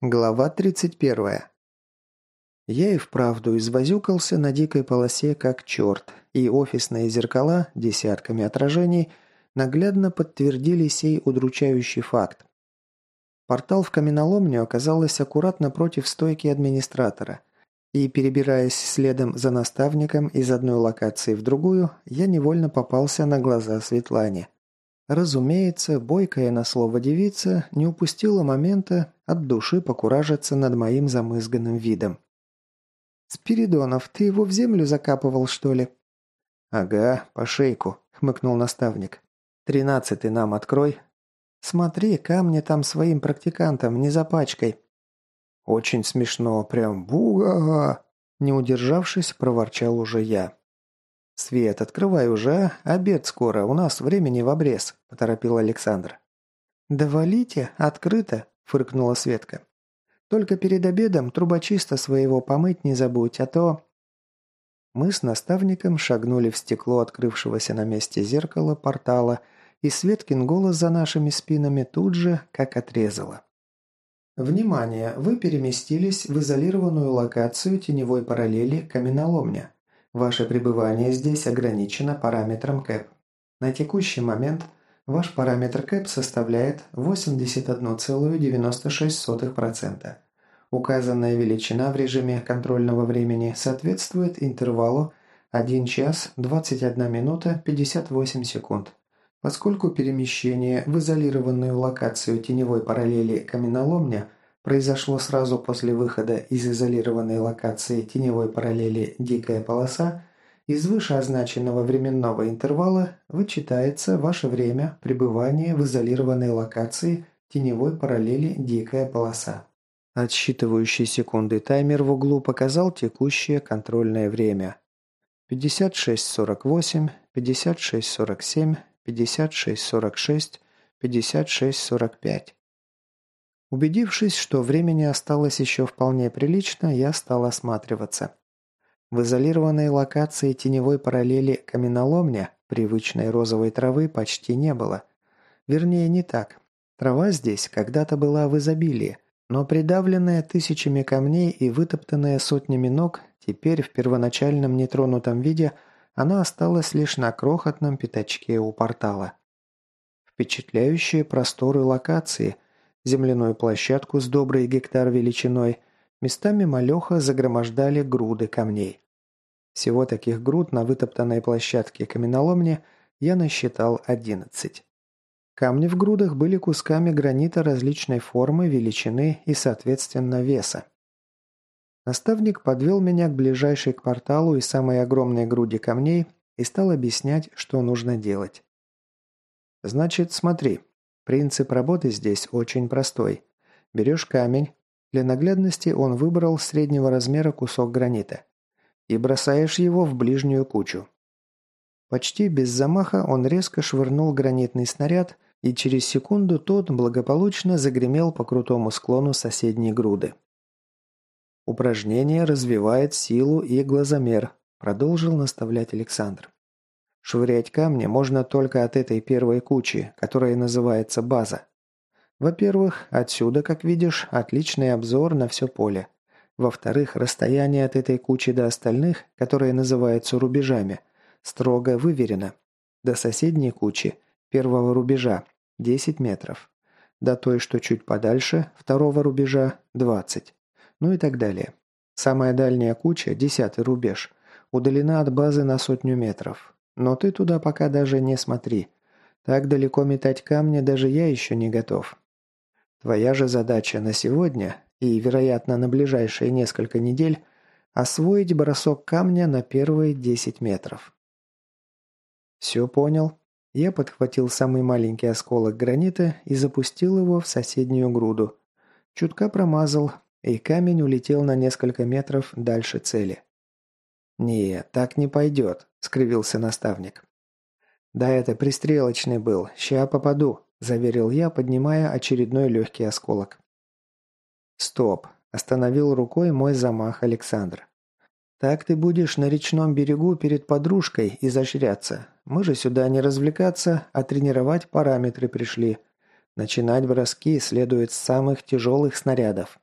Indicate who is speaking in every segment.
Speaker 1: Глава 31. Я и вправду извозюкался на дикой полосе как черт, и офисные зеркала, десятками отражений, наглядно подтвердили сей удручающий факт. Портал в каменоломню оказался аккуратно против стойки администратора, и, перебираясь следом за наставником из одной локации в другую, я невольно попался на глаза Светлане – Разумеется, бойкая на слово девица не упустила момента от души покуражиться над моим замызганным видом. «Спиридонов, ты его в землю закапывал, что ли?» «Ага, по шейку», — хмыкнул наставник. «Тринадцатый нам открой». «Смотри, камни там своим практикантам не запачкай». «Очень смешно, прям буга!» Не удержавшись, проворчал уже я. «Свет, открывай уже? Обед скоро, у нас времени в обрез», – поторопил Александр. «Да валите, открыто», – фыркнула Светка. «Только перед обедом трубочиста своего помыть не забудь, а то...» Мы с наставником шагнули в стекло открывшегося на месте зеркала портала, и Светкин голос за нашими спинами тут же как отрезало. «Внимание! Вы переместились в изолированную локацию теневой параллели каменоломня. Ваше пребывание здесь ограничено параметром КЭП. На текущий момент ваш параметр КЭП составляет 81,96%. Указанная величина в режиме контрольного времени соответствует интервалу 1 час 21 минута 58 секунд. Поскольку перемещение в изолированную локацию теневой параллели каменоломня – произошло сразу после выхода из изолированной локации теневой параллели «Дикая полоса», из вышеозначенного временного интервала вычитается ваше время пребывания в изолированной локации теневой параллели «Дикая полоса». Отсчитывающий секунды таймер в углу показал текущее контрольное время. 56.48, 56.47, 56.46, 56.45. Убедившись, что времени осталось еще вполне прилично, я стал осматриваться. В изолированной локации теневой параллели каменоломня привычной розовой травы почти не было. Вернее, не так. Трава здесь когда-то была в изобилии, но придавленная тысячами камней и вытоптанная сотнями ног, теперь в первоначальном нетронутом виде она осталась лишь на крохотном пятачке у портала. Впечатляющие просторы локации – земляную площадку с добрый гектар величиной, местами малеха загромождали груды камней. Всего таких груд на вытоптанной площадке каменоломни я насчитал 11. Камни в грудах были кусками гранита различной формы, величины и, соответственно, веса. Наставник подвел меня к ближайшей к порталу и самой огромной груди камней и стал объяснять, что нужно делать. «Значит, смотри, Принцип работы здесь очень простой. Берешь камень. Для наглядности он выбрал среднего размера кусок гранита. И бросаешь его в ближнюю кучу. Почти без замаха он резко швырнул гранитный снаряд, и через секунду тот благополучно загремел по крутому склону соседней груды. «Упражнение развивает силу и глазомер», – продолжил наставлять Александр. Швырять камни можно только от этой первой кучи, которая называется база. Во-первых, отсюда, как видишь, отличный обзор на все поле. Во-вторых, расстояние от этой кучи до остальных, которые называются рубежами, строго выверено. До соседней кучи, первого рубежа, 10 метров. До той, что чуть подальше, второго рубежа, 20. Ну и так далее. Самая дальняя куча, десятый рубеж, удалена от базы на сотню метров. Но ты туда пока даже не смотри. Так далеко метать камни даже я еще не готов. Твоя же задача на сегодня и, вероятно, на ближайшие несколько недель освоить бросок камня на первые 10 метров. Все понял. Я подхватил самый маленький осколок гранита и запустил его в соседнюю груду. Чутка промазал, и камень улетел на несколько метров дальше цели. «Нет, так не пойдет», – скривился наставник. «Да это пристрелочный был, ща попаду», – заверил я, поднимая очередной легкий осколок. «Стоп», – остановил рукой мой замах Александр. «Так ты будешь на речном берегу перед подружкой изощряться. Мы же сюда не развлекаться, а тренировать параметры пришли. Начинать броски следует с самых тяжелых снарядов.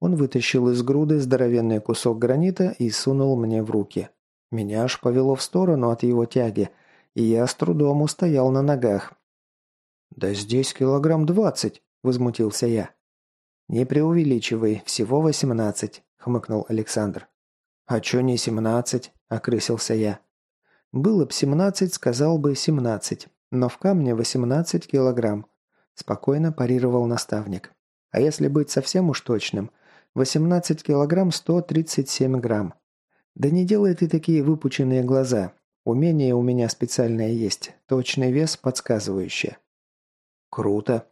Speaker 1: Он вытащил из груды здоровенный кусок гранита и сунул мне в руки. Меня аж повело в сторону от его тяги, и я с трудом устоял на ногах. «Да здесь килограмм двадцать!» – возмутился я. «Не преувеличивай, всего восемнадцать», – хмыкнул Александр. «А чё не семнадцать?» – окрысился я. «Было б семнадцать, сказал бы семнадцать, но в камне восемнадцать килограмм», – спокойно парировал наставник. «А если быть совсем уж точным, восемнадцать килограмм сто тридцать семь грамм. Да не делай ты такие выпученные глаза. Умение у меня специальное есть, точный вес подсказывающее». «Круто»,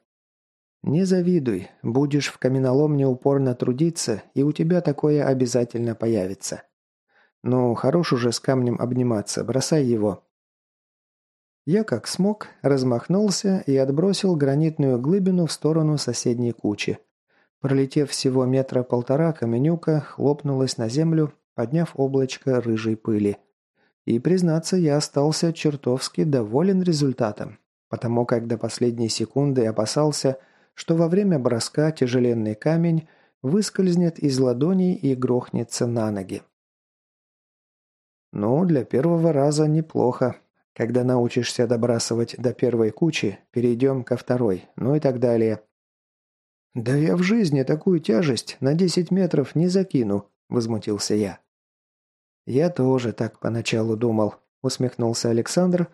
Speaker 1: «Не завидуй. Будешь в каменоломне упорно трудиться, и у тебя такое обязательно появится. Ну, хорош уже с камнем обниматься, бросай его». Я как смог, размахнулся и отбросил гранитную глыбину в сторону соседней кучи. Пролетев всего метра полтора, каменюка хлопнулась на землю, подняв облачко рыжей пыли. И, признаться, я остался чертовски доволен результатом, потому как до последней секунды опасался, что во время броска тяжеленный камень выскользнет из ладоней и грохнется на ноги. Ну, для первого раза неплохо. Когда научишься добрасывать до первой кучи, перейдем ко второй, ну и так далее. «Да я в жизни такую тяжесть на 10 метров не закину», – возмутился я. «Я тоже так поначалу думал», – усмехнулся Александр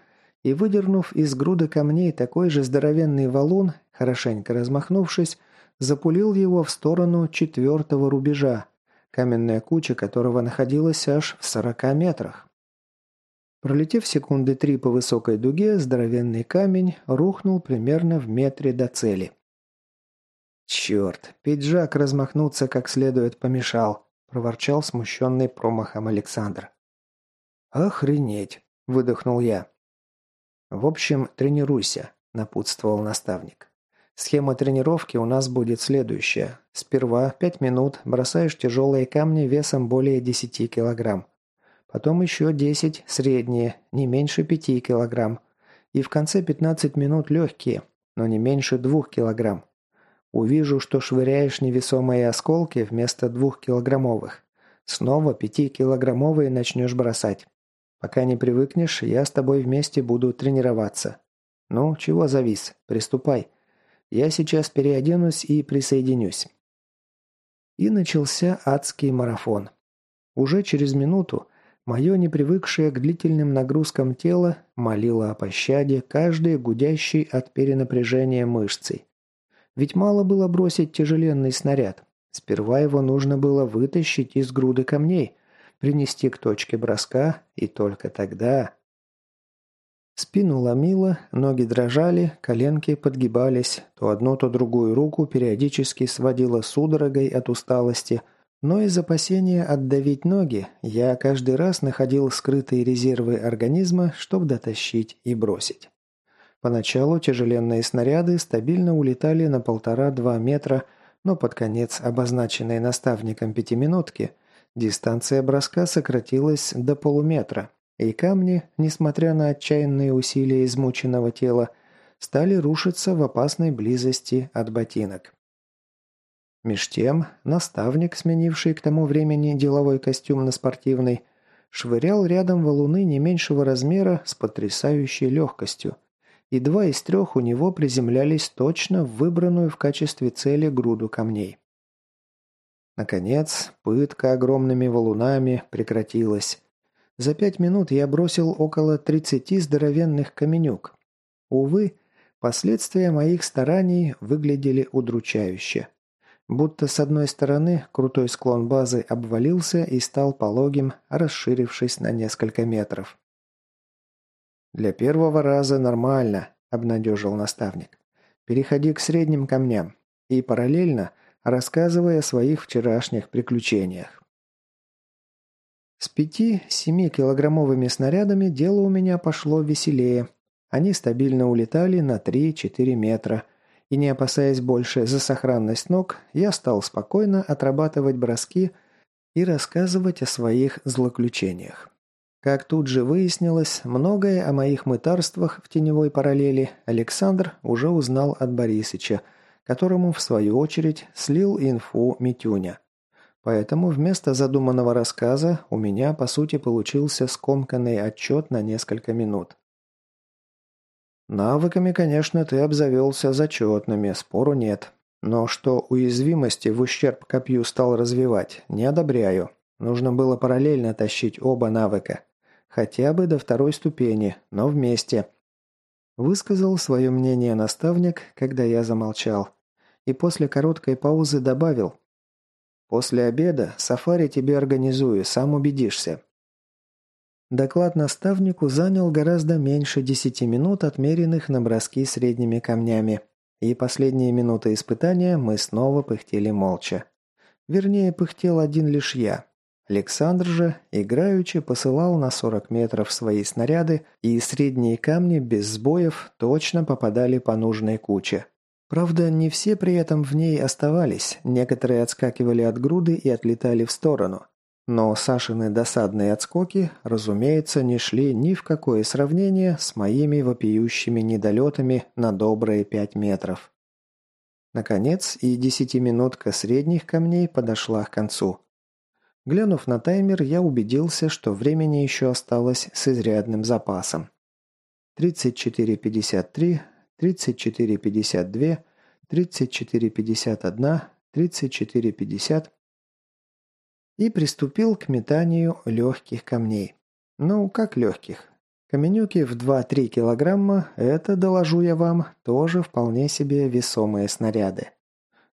Speaker 1: и, выдернув из груды камней такой же здоровенный валун, хорошенько размахнувшись, запулил его в сторону четвертого рубежа, каменная куча которого находилась аж в сорока метрах. Пролетев секунды три по высокой дуге, здоровенный камень рухнул примерно в метре до цели. «Черт, пиджак размахнуться как следует помешал», – проворчал смущенный промахом Александр. «Охренеть!» – выдохнул я. «В общем, тренируйся», – напутствовал наставник. «Схема тренировки у нас будет следующая. Сперва 5 минут бросаешь тяжелые камни весом более 10 килограмм. Потом еще 10 средние, не меньше 5 килограмм. И в конце 15 минут легкие, но не меньше 2 килограмм. Увижу, что швыряешь невесомые осколки вместо двухкилограммовых. Снова 5-килограммовые начнешь бросать. Пока не привыкнешь, я с тобой вместе буду тренироваться. Ну, чего завис? Приступай. Я сейчас переоденусь и присоединюсь». И начался адский марафон. Уже через минуту мое непривыкшее к длительным нагрузкам тело молило о пощаде каждой гудящей от перенапряжения мышцей. Ведь мало было бросить тяжеленный снаряд. Сперва его нужно было вытащить из груды камней – принести к точке броска, и только тогда... Спину ломило, ноги дрожали, коленки подгибались, то одну, то другую руку периодически сводило судорогой от усталости, но из опасения отдавить ноги я каждый раз находил скрытые резервы организма, чтобы дотащить и бросить. Поначалу тяжеленные снаряды стабильно улетали на полтора-два метра, но под конец обозначенной наставником пятиминутки – Дистанция броска сократилась до полуметра, и камни, несмотря на отчаянные усилия измученного тела, стали рушиться в опасной близости от ботинок. Меж тем, наставник, сменивший к тому времени деловой костюм на спортивный, швырял рядом валуны не меньшего размера с потрясающей легкостью, и два из трех у него приземлялись точно в выбранную в качестве цели груду камней. Наконец, пытка огромными валунами прекратилась. За пять минут я бросил около тридцати здоровенных каменюк. Увы, последствия моих стараний выглядели удручающе. Будто с одной стороны крутой склон базы обвалился и стал пологим, расширившись на несколько метров. «Для первого раза нормально», – обнадежил наставник. «Переходи к средним камням. И параллельно – рассказывая о своих вчерашних приключениях. С пяти-семи килограммовыми снарядами дело у меня пошло веселее. Они стабильно улетали на 3-4 метра. И не опасаясь больше за сохранность ног, я стал спокойно отрабатывать броски и рассказывать о своих злоключениях. Как тут же выяснилось, многое о моих мытарствах в теневой параллели Александр уже узнал от Борисыча – которому, в свою очередь, слил инфу Митюня. Поэтому вместо задуманного рассказа у меня, по сути, получился скомканный отчет на несколько минут. Навыками, конечно, ты обзавелся зачетными, спору нет. Но что уязвимости в ущерб копью стал развивать, не одобряю. Нужно было параллельно тащить оба навыка. Хотя бы до второй ступени, но вместе. Высказал свое мнение наставник, когда я замолчал. И после короткой паузы добавил. «После обеда сафари тебе организую, сам убедишься». Доклад наставнику занял гораздо меньше десяти минут, отмеренных на броски средними камнями. И последние минуты испытания мы снова пыхтели молча. Вернее, пыхтел один лишь я. Александр же, играючи, посылал на 40 метров свои снаряды, и средние камни без сбоев точно попадали по нужной куче. Правда, не все при этом в ней оставались, некоторые отскакивали от груды и отлетали в сторону. Но Сашины досадные отскоки, разумеется, не шли ни в какое сравнение с моими вопиющими недолетами на добрые пять метров. Наконец, и десятиминутка средних камней подошла к концу. Глянув на таймер, я убедился, что времени еще осталось с изрядным запасом. 34.53, 34.52, 34.51, 34.50 и приступил к метанию легких камней. Ну, как легких? Каменюки в 2-3 килограмма – это, доложу я вам, тоже вполне себе весомые снаряды.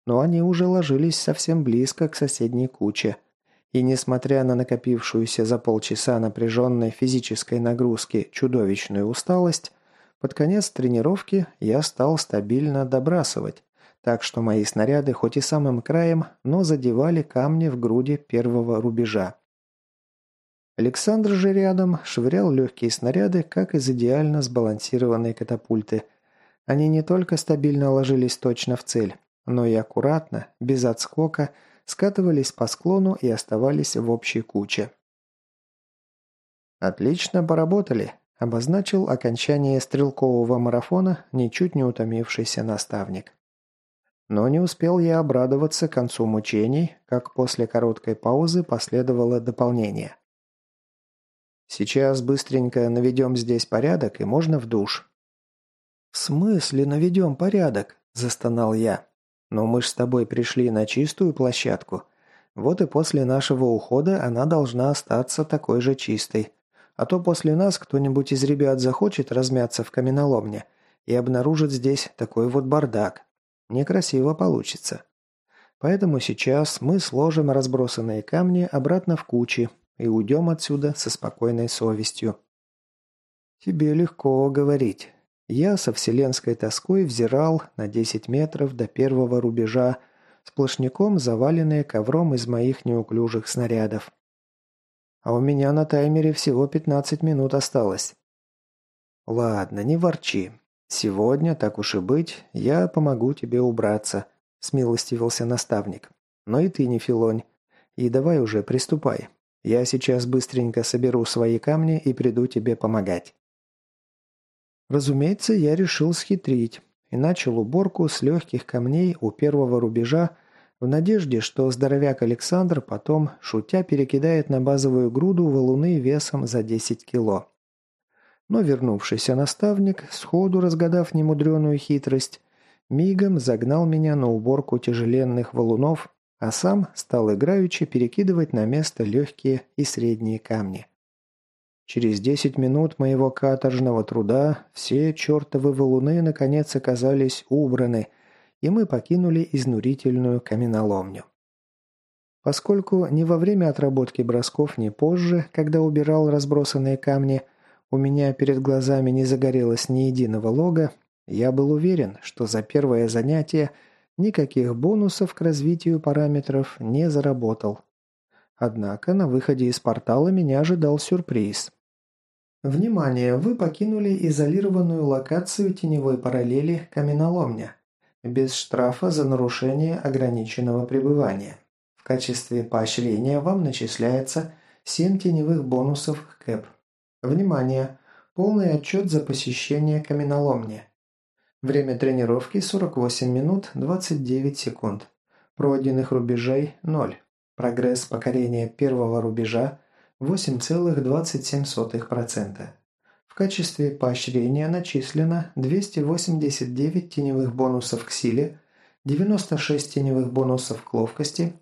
Speaker 1: Но они уже ложились совсем близко к соседней куче – и несмотря на накопившуюся за полчаса напряженной физической нагрузки чудовищную усталость, под конец тренировки я стал стабильно добрасывать, так что мои снаряды хоть и самым краем, но задевали камни в груди первого рубежа. Александр же рядом швырял легкие снаряды, как из идеально сбалансированной катапульты. Они не только стабильно ложились точно в цель, но и аккуратно, без отскока – скатывались по склону и оставались в общей куче. «Отлично поработали», – обозначил окончание стрелкового марафона ничуть не утомившийся наставник. Но не успел я обрадоваться концу мучений, как после короткой паузы последовало дополнение. «Сейчас быстренько наведем здесь порядок, и можно в душ». «В смысле наведем порядок?» – застонал я. Но мы ж с тобой пришли на чистую площадку. Вот и после нашего ухода она должна остаться такой же чистой. А то после нас кто-нибудь из ребят захочет размяться в каменоломне и обнаружит здесь такой вот бардак. Некрасиво получится. Поэтому сейчас мы сложим разбросанные камни обратно в кучи и уйдем отсюда со спокойной совестью. Тебе легко говорить. Я со вселенской тоской взирал на 10 метров до первого рубежа, сплошняком заваленные ковром из моих неуклюжих снарядов. А у меня на таймере всего 15 минут осталось. Ладно, не ворчи. Сегодня, так уж и быть, я помогу тебе убраться, смилостивился наставник. Но и ты не филонь. И давай уже приступай. Я сейчас быстренько соберу свои камни и приду тебе помогать. Разумеется, я решил схитрить и начал уборку с легких камней у первого рубежа в надежде, что здоровяк Александр потом, шутя, перекидает на базовую груду валуны весом за 10 кило. Но вернувшийся наставник, сходу разгадав немудреную хитрость, мигом загнал меня на уборку тяжеленных валунов, а сам стал играючи перекидывать на место легкие и средние камни. Через десять минут моего каторжного труда все чертовы валуны наконец оказались убраны, и мы покинули изнурительную каменоломню. Поскольку ни во время отработки бросков, ни позже, когда убирал разбросанные камни, у меня перед глазами не загорелось ни единого лога, я был уверен, что за первое занятие никаких бонусов к развитию параметров не заработал. Однако на выходе из портала меня ожидал сюрприз. Внимание! Вы покинули изолированную локацию теневой параллели Каменоломня. Без штрафа за нарушение ограниченного пребывания. В качестве поощрения вам начисляется 7 теневых бонусов к КЭП. Внимание! Полный отчет за посещение каменоломни. Время тренировки 48 минут 29 секунд. Пройденных рубежей – 0. Прогресс покорения первого рубежа 8,27%. В качестве поощрения начислено 289 теневых бонусов к силе, 96 теневых бонусов к ловкости,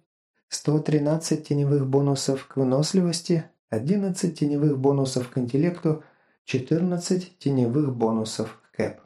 Speaker 1: 113 теневых бонусов к выносливости, 11 теневых бонусов к интеллекту, 14 теневых бонусов к кэп.